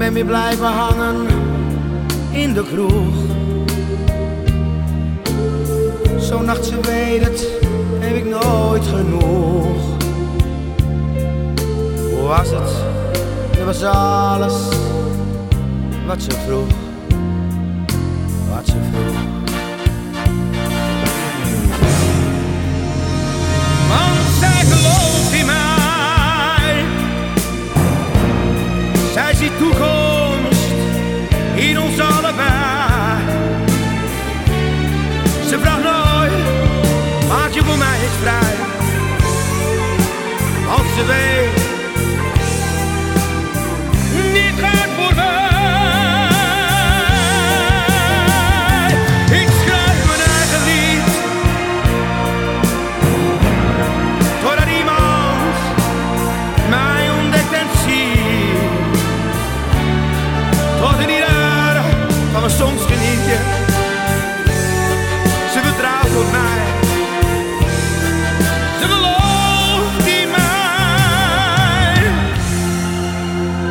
Ben weer blijven hangen in de kroeg. Zo'n nacht, ze weet het, heb ik nooit genoeg. Hoe was het? Dat was alles wat ze vroeg. Wat ze vroeg. Ziet toekomst in ons allebei. Ze vraagt nooit, maak je voor mij eens vrij. Want ze weet